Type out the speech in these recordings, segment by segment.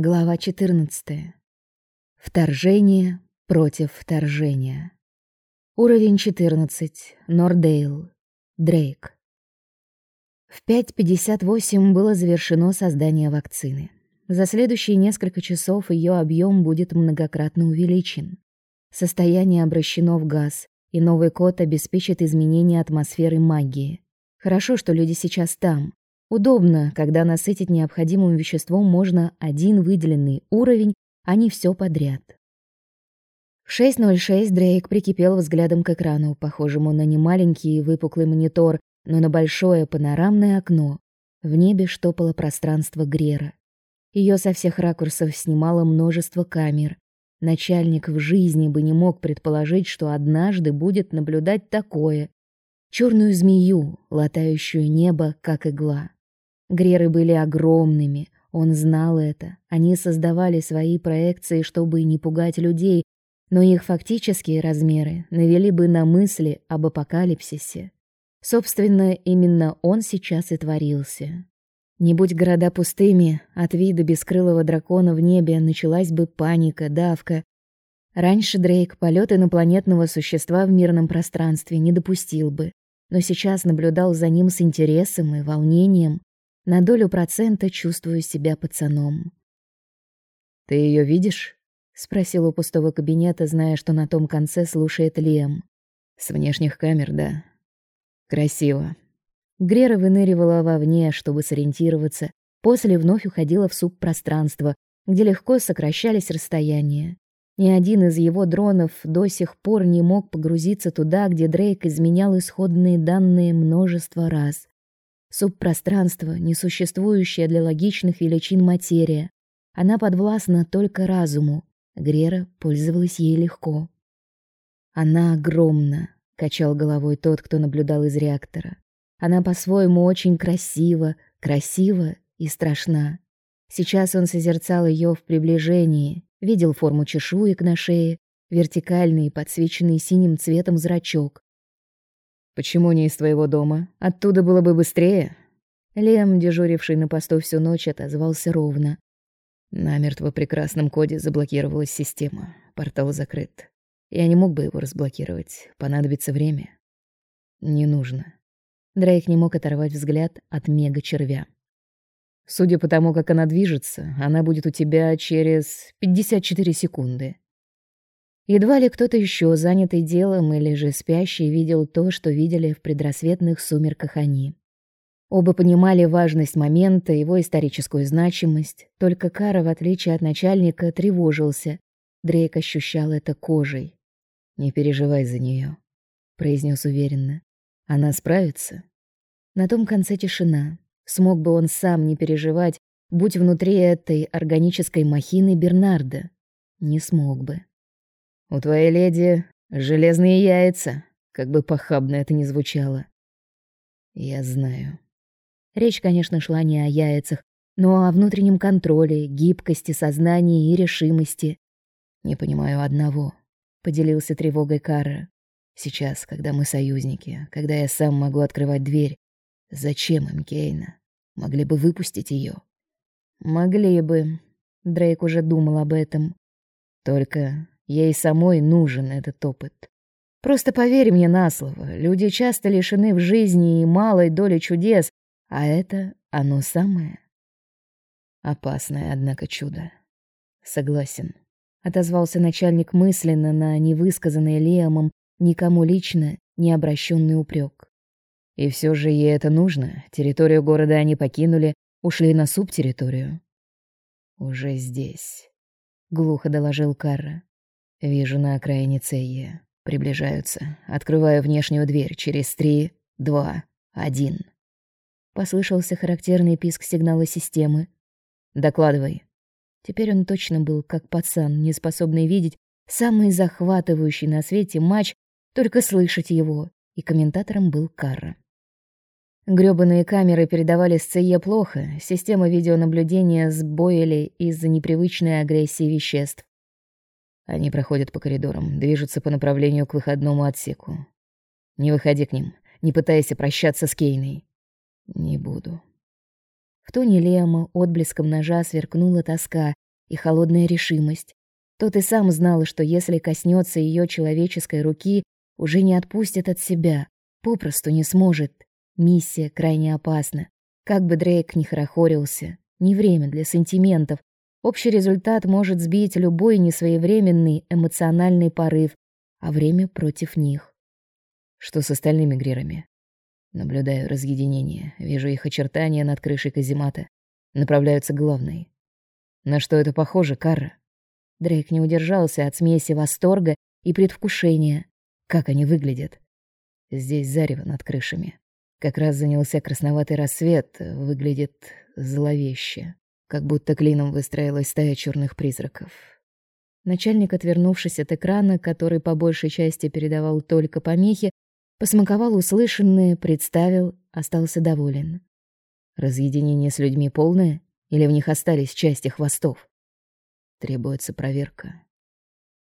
Глава 14. Вторжение против вторжения. Уровень 14. Нордейл. Дрейк. В 5.58 было завершено создание вакцины. За следующие несколько часов ее объем будет многократно увеличен. Состояние обращено в газ, и новый код обеспечит изменение атмосферы магии. Хорошо, что люди сейчас там, Удобно, когда насытить необходимым веществом можно один выделенный уровень, а не все подряд. В 6.06 Дрейк прикипел взглядом к экрану, похожему на немаленький выпуклый монитор, но на большое панорамное окно. В небе штопало пространство Грера. Ее со всех ракурсов снимало множество камер. Начальник в жизни бы не мог предположить, что однажды будет наблюдать такое. черную змею, латающую небо, как игла. Греры были огромными, он знал это. Они создавали свои проекции, чтобы не пугать людей, но их фактические размеры навели бы на мысли об апокалипсисе. Собственно, именно он сейчас и творился. Не будь города пустыми, от вида бескрылого дракона в небе началась бы паника, давка. Раньше Дрейк полет инопланетного существа в мирном пространстве не допустил бы, но сейчас наблюдал за ним с интересом и волнением. На долю процента чувствую себя пацаном. «Ты ее видишь?» — спросил у пустого кабинета, зная, что на том конце слушает Лем. «С внешних камер, да. Красиво». Грера выныривала вовне, чтобы сориентироваться, после вновь уходила в субпространство, где легко сокращались расстояния. Ни один из его дронов до сих пор не мог погрузиться туда, где Дрейк изменял исходные данные множество раз. Субпространство, несуществующее для логичных величин материя. Она подвластна только разуму. Грера пользовалась ей легко. Она огромна, качал головой тот, кто наблюдал из реактора. Она по-своему очень красива, красива и страшна. Сейчас он созерцал ее в приближении, видел форму чешуек на шее, вертикальный, подсвеченный синим цветом зрачок, Почему не из твоего дома? Оттуда было бы быстрее. Лем, дежуривший на посту всю ночь, отозвался ровно. Намертво прекрасном коде заблокировалась система. Портал закрыт. Я не мог бы его разблокировать. Понадобится время. Не нужно. Дрейк не мог оторвать взгляд от мега-червя. Судя по тому, как она движется, она будет у тебя через 54 секунды. Едва ли кто-то еще, занятый делом или же спящий, видел то, что видели в предрассветных сумерках они. Оба понимали важность момента, его историческую значимость, только Кара, в отличие от начальника, тревожился. Дрейк ощущал это кожей. «Не переживай за нее, произнес уверенно. «Она справится?» На том конце тишина. Смог бы он сам не переживать, будь внутри этой органической махины Бернарда? Не смог бы. У твоей леди железные яйца, как бы похабно это ни звучало. Я знаю. Речь, конечно, шла не о яйцах, но о внутреннем контроле, гибкости сознания и решимости. Не понимаю одного, поделился тревогой Кара. Сейчас, когда мы союзники, когда я сам могу открывать дверь, зачем им Кейна? Могли бы выпустить ее. Могли бы. Дрейк уже думал об этом. Только Ей самой нужен этот опыт. Просто поверь мне на слово, люди часто лишены в жизни и малой доли чудес, а это оно самое. Опасное, однако, чудо. Согласен. Отозвался начальник мысленно на невысказанный Лиамом никому лично не обращенный упрек. И все же ей это нужно. Территорию города они покинули, ушли на субтерриторию. Уже здесь, глухо доложил Карра. Вижу на окраине Цеи. Приближаются. Открываю внешнюю дверь через три, два, один. Послышался характерный писк сигнала системы. Докладывай. Теперь он точно был как пацан, не способный видеть самый захватывающий на свете матч, только слышать его. И комментатором был Карра. Грёбаные камеры передавали с плохо, система видеонаблюдения сбоили из-за непривычной агрессии веществ. Они проходят по коридорам, движутся по направлению к выходному отсеку. Не выходи к ним, не пытайся прощаться с Кейной. Не буду. В тоне Лема отблеском ножа сверкнула тоска, и холодная решимость. Тот и сам знал, что если коснется ее человеческой руки, уже не отпустит от себя, попросту не сможет. Миссия крайне опасна. Как бы Дрейк ни хорохорился, не время для сантиментов. Общий результат может сбить любой несвоевременный эмоциональный порыв, а время против них. Что с остальными грирами? Наблюдаю разъединение, вижу их очертания над крышей каземата. Направляются к главной. На что это похоже, Карра? Дрейк не удержался от смеси восторга и предвкушения. Как они выглядят? Здесь зарево над крышами. Как раз занялся красноватый рассвет, выглядит зловеще, как будто клином выстроилась стая черных призраков. Начальник, отвернувшись от экрана, который по большей части передавал только помехи, посмаковал услышанное, представил, остался доволен. Разъединение с людьми полное или в них остались части хвостов? Требуется проверка.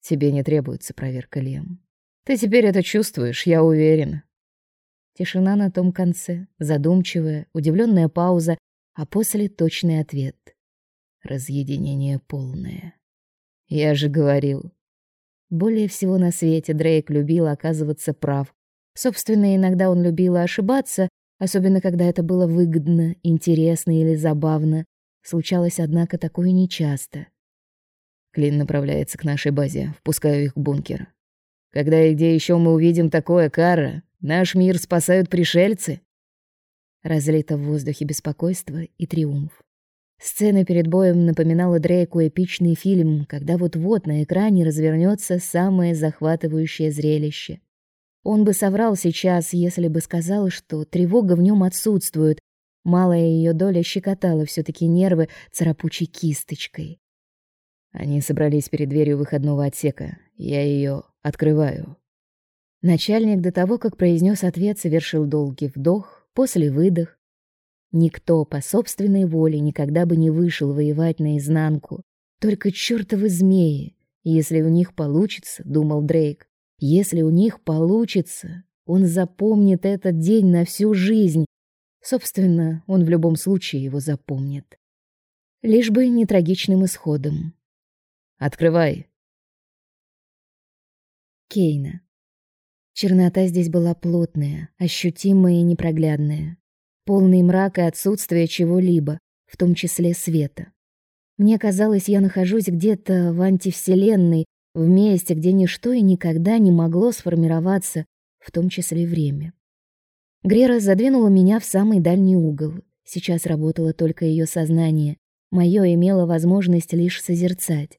Тебе не требуется проверка, Лем. Ты теперь это чувствуешь, я уверен. Тишина на том конце, задумчивая, удивленная пауза, а после точный ответ. Разъединение полное. Я же говорил. Более всего на свете Дрейк любил оказываться прав. Собственно, иногда он любил ошибаться, особенно когда это было выгодно, интересно или забавно. Случалось, однако, такое нечасто. Клин направляется к нашей базе. Впускаю их в бункер. Когда и где еще мы увидим такое, Кара? Наш мир спасают пришельцы. Разлито в воздухе беспокойство и триумф. Сцена перед боем напоминала Дрейку эпичный фильм, когда вот-вот на экране развернется самое захватывающее зрелище. Он бы соврал сейчас, если бы сказал, что тревога в нем отсутствует. Малая ее доля щекотала все таки нервы царапучей кисточкой. Они собрались перед дверью выходного отсека. Я ее открываю. Начальник до того, как произнес ответ, совершил долгий вдох, после выдох. Никто по собственной воле никогда бы не вышел воевать наизнанку. Только чертовы змеи. Если у них получится, думал Дрейк, если у них получится, он запомнит этот день на всю жизнь. Собственно, он в любом случае его запомнит. Лишь бы не трагичным исходом. Открывай. Кейна. Чернота здесь была плотная, ощутимая и непроглядная. Полный мрак и отсутствие чего-либо, в том числе света. Мне казалось, я нахожусь где-то в антивселенной, в месте, где ничто и никогда не могло сформироваться, в том числе время. Грера задвинула меня в самый дальний угол. Сейчас работало только ее сознание. Мое имело возможность лишь созерцать.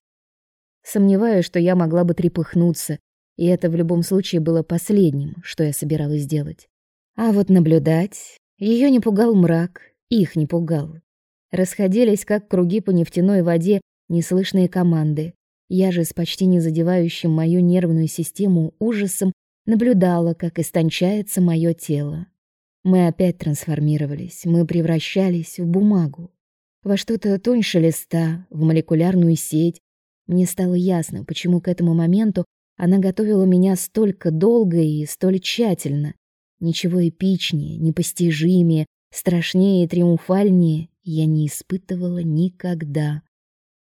Сомневаюсь, что я могла бы трепыхнуться, и это в любом случае было последним, что я собиралась сделать. А вот наблюдать... Ее не пугал мрак, их не пугал. Расходились, как круги по нефтяной воде, неслышные команды. Я же с почти не задевающим мою нервную систему ужасом наблюдала, как истончается мое тело. Мы опять трансформировались, мы превращались в бумагу, во что-то тоньше листа, в молекулярную сеть, мне стало ясно, почему к этому моменту она готовила меня столько долго и столь тщательно. Ничего эпичнее, непостижимее, страшнее и триумфальнее я не испытывала никогда.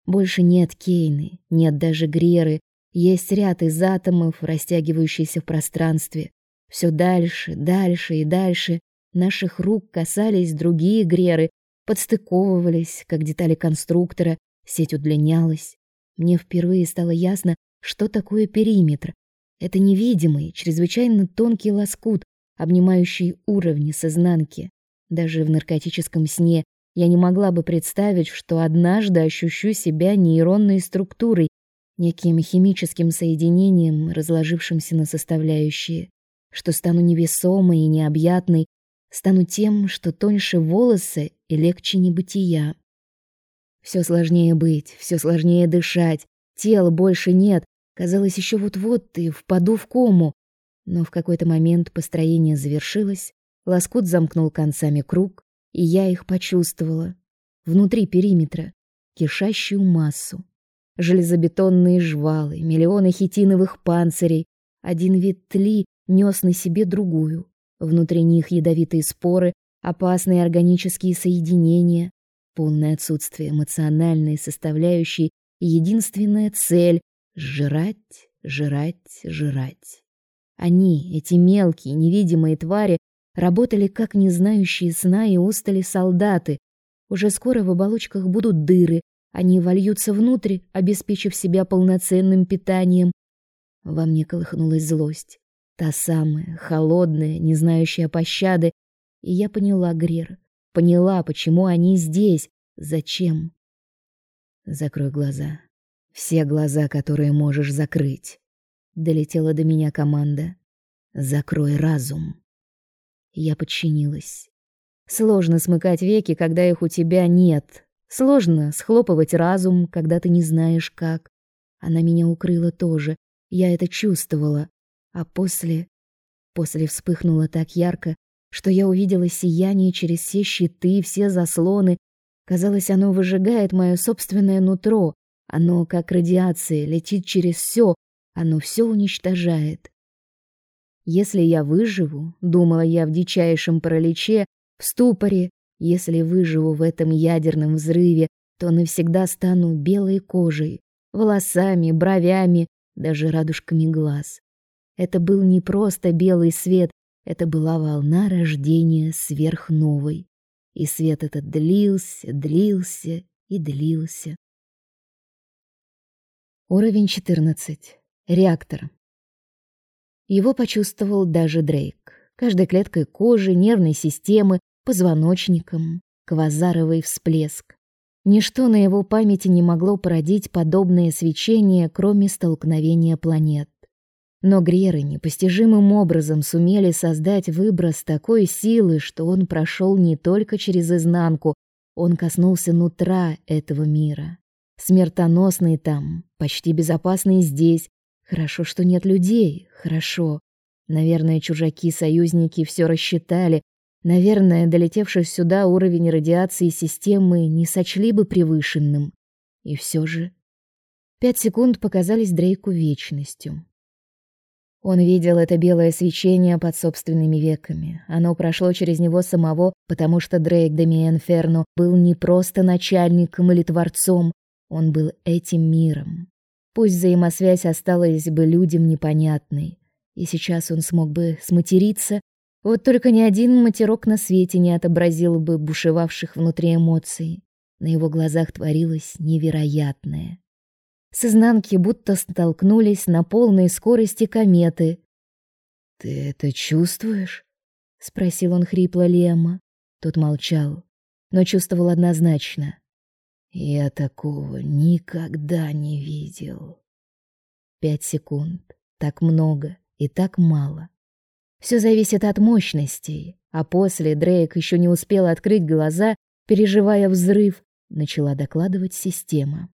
Больше нет Кейны, нет даже Греры, есть ряд из атомов, растягивающийся в пространстве. Все дальше, дальше и дальше наших рук касались другие Греры, подстыковывались, как детали конструктора, сеть удлинялась. Мне впервые стало ясно, что такое периметр. Это невидимый, чрезвычайно тонкий лоскут, обнимающий уровни с изнанки. Даже в наркотическом сне я не могла бы представить, что однажды ощущу себя нейронной структурой, неким химическим соединением, разложившимся на составляющие, что стану невесомой и необъятной, стану тем, что тоньше волосы и легче небытия. Все сложнее быть, все сложнее дышать. Тела больше нет. Казалось, еще вот-вот и впаду в кому. Но в какой-то момент построение завершилось, лоскут замкнул концами круг, и я их почувствовала. Внутри периметра кишащую массу. Железобетонные жвалы, миллионы хитиновых панцирей. Один вид тли нес на себе другую. Внутри них ядовитые споры, опасные органические соединения, полное отсутствие эмоциональной составляющей единственная цель — жрать, жрать, жрать. Они, эти мелкие, невидимые твари, работали как не знающие сна и устали солдаты. Уже скоро в оболочках будут дыры, они вольются внутрь, обеспечив себя полноценным питанием. Во мне колыхнулась злость, та самая, холодная, не знающая пощады, и я поняла Грер, поняла, почему они здесь, зачем. Закрой глаза. Все глаза, которые можешь закрыть. Долетела до меня команда. Закрой разум. Я подчинилась. Сложно смыкать веки, когда их у тебя нет. Сложно схлопывать разум, когда ты не знаешь как. Она меня укрыла тоже. Я это чувствовала. А после... После вспыхнуло так ярко, что я увидела сияние через все щиты, все заслоны. Казалось, оно выжигает мое собственное нутро. Оно, как радиация, летит через все, оно все уничтожает. Если я выживу, думала я в дичайшем параличе, в ступоре, если выживу в этом ядерном взрыве, то навсегда стану белой кожей, волосами, бровями, даже радужками глаз. Это был не просто белый свет, это была волна рождения сверхновой. И свет этот длился, длился и длился. Уровень 14. Реактор. Его почувствовал даже Дрейк. Каждой клеткой кожи, нервной системы, позвоночником, квазаровый всплеск. Ничто на его памяти не могло породить подобное свечение, кроме столкновения планет. Но Греры непостижимым образом сумели создать выброс такой силы, что он прошел не только через изнанку, он коснулся нутра этого мира. Смертоносный там, почти безопасный здесь. Хорошо, что нет людей, хорошо. Наверное, чужаки-союзники все рассчитали. Наверное, долетевший сюда уровень радиации системы не сочли бы превышенным. И все же... Пять секунд показались Дрейку вечностью. Он видел это белое свечение под собственными веками. Оно прошло через него самого, потому что Дрейк Демиен Ферно был не просто начальником или творцом, он был этим миром. Пусть взаимосвязь осталась бы людям непонятной, и сейчас он смог бы сматериться, вот только ни один матерок на свете не отобразил бы бушевавших внутри эмоций. На его глазах творилось невероятное. С изнанки будто столкнулись на полной скорости кометы. «Ты это чувствуешь?» — спросил он хрипло Лема. Тот молчал, но чувствовал однозначно. «Я такого никогда не видел». Пять секунд. Так много и так мало. Все зависит от мощностей. А после Дрейк еще не успел открыть глаза, переживая взрыв, начала докладывать система.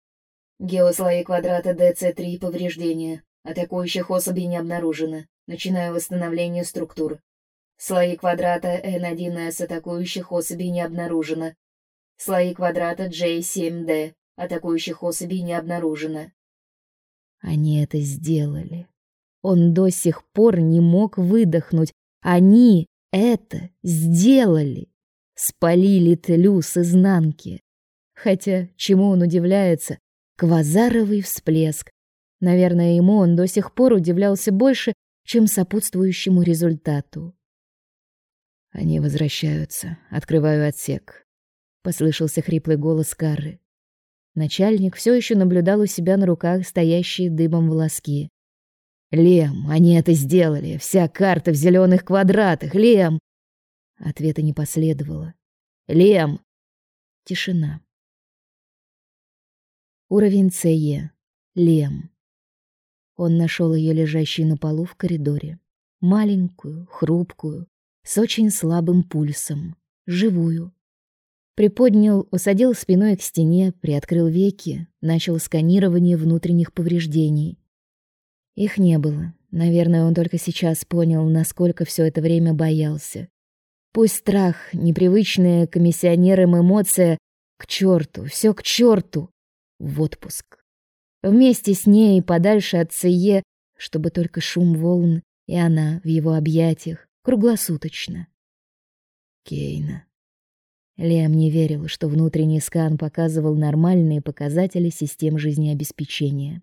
Геослои квадрата ДЦ-3 повреждения. Атакующих особей не обнаружено. Начинаю восстановление структур. Слои квадрата N1S атакующих особей не обнаружено. Слои квадрата J7D атакующих особей не обнаружено. Они это сделали. Он до сих пор не мог выдохнуть. Они это сделали. Спалили Тлю с изнанки. Хотя, чему он удивляется, Квазаровый всплеск. Наверное, ему он до сих пор удивлялся больше, чем сопутствующему результату. Они возвращаются. Открываю отсек. Послышался хриплый голос Карры. Начальник все еще наблюдал у себя на руках стоящие дыбом волоски. Лем, они это сделали. Вся карта в зеленых квадратах. Лем. Ответа не последовало. Лем. Тишина. Уровень ЦЕ. Лем. Он нашел ее лежащей на полу в коридоре. Маленькую, хрупкую, с очень слабым пульсом. Живую. Приподнял, усадил спиной к стене, приоткрыл веки, начал сканирование внутренних повреждений. Их не было. Наверное, он только сейчас понял, насколько все это время боялся. Пусть страх, непривычная комиссионерам эмоция, к черту, все к черту в отпуск. Вместе с ней подальше от Цее, чтобы только шум волн и она в его объятиях круглосуточно. Кейна. Лиам не верил, что внутренний скан показывал нормальные показатели систем жизнеобеспечения.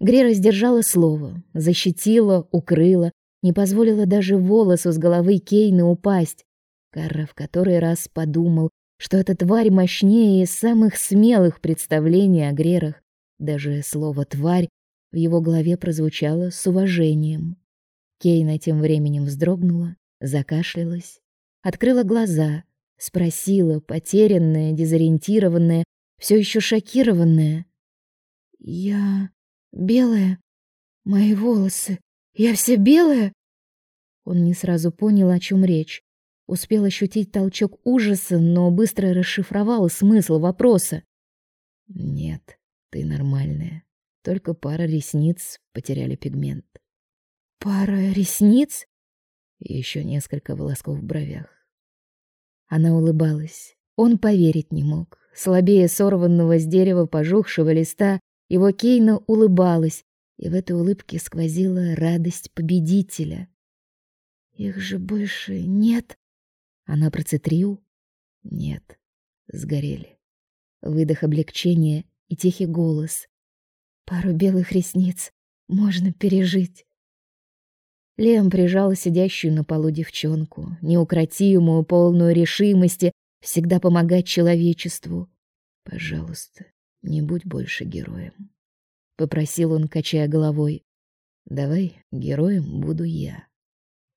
Грера сдержала слово, защитила, укрыла, не позволила даже волосу с головы Кейны упасть. Карра в который раз подумал, что эта тварь мощнее самых смелых представлений о Грерах. Даже слово «тварь» в его голове прозвучало с уважением. Кейна тем временем вздрогнула, закашлялась, открыла глаза, спросила, потерянная, дезориентированная, все еще шокированная: "Я белая? Мои волосы? Я вся белая?" Он не сразу понял, о чем речь. Успел ощутить толчок ужаса, но быстро расшифровал смысл вопроса. "Нет, ты нормальная. Только пара ресниц потеряли пигмент". "Пара ресниц?" И еще несколько волосков в бровях. Она улыбалась. Он поверить не мог. Слабее сорванного с дерева пожухшего листа, его Кейна улыбалась, и в этой улыбке сквозила радость победителя. Их же больше нет. Она процетрил. Нет. Сгорели. Выдох облегчения и тихий голос. Пару белых ресниц можно пережить. Лем прижал сидящую на полу девчонку, неукротимую, полную решимости всегда помогать человечеству. Пожалуйста, не будь больше героем, попросил он, качая головой. Давай героем буду я.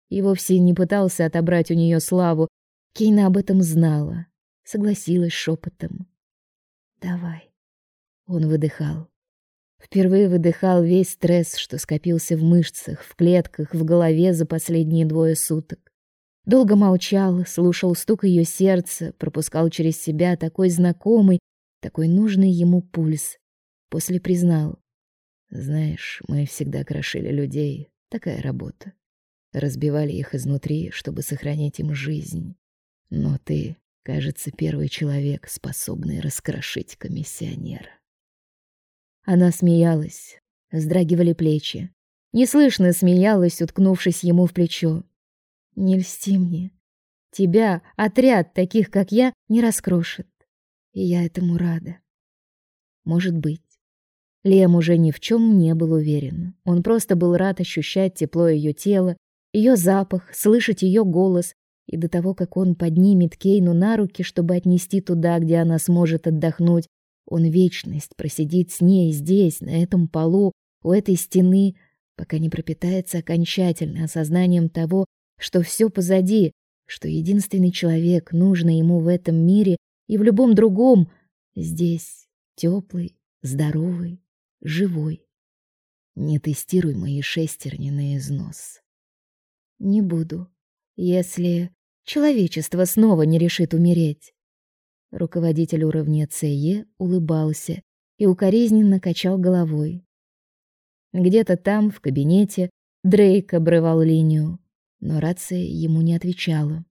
И вовсе не пытался отобрать у нее славу. Кейна об этом знала, согласилась шепотом. Давай. Он выдыхал. Впервые выдыхал весь стресс, что скопился в мышцах, в клетках, в голове за последние двое суток. Долго молчал, слушал стук ее сердца, пропускал через себя такой знакомый, такой нужный ему пульс. После признал: "Знаешь, мы всегда крошили людей, такая работа. Разбивали их изнутри, чтобы сохранить им жизнь. Но ты, кажется, первый человек, способный раскрошить комиссионера". Она смеялась, вздрагивали плечи. Неслышно смеялась, уткнувшись ему в плечо. Не льсти мне. Тебя отряд таких, как я, не раскрошит. И я этому рада. Может быть. Лем уже ни в чем не был уверен. Он просто был рад ощущать тепло ее тела, ее запах, слышать ее голос, и до того, как он поднимет Кейну на руки, чтобы отнести туда, где она сможет отдохнуть, он вечность просидит с ней здесь, на этом полу, у этой стены, пока не пропитается окончательно осознанием того, что все позади, что единственный человек, нужный ему в этом мире и в любом другом, здесь теплый, здоровый, живой. Не тестируй мои шестерни на износ. Не буду, если человечество снова не решит умереть. Руководитель уровня ЦЕ улыбался и укоризненно качал головой. Где-то там, в кабинете, Дрейк обрывал линию, но рация ему не отвечала.